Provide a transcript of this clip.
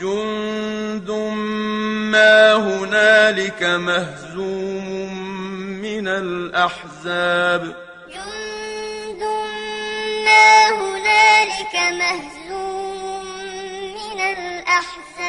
جند ما هنالك مهزوم من الأحزاب جند ما هنالك مهزوم من الأحزاب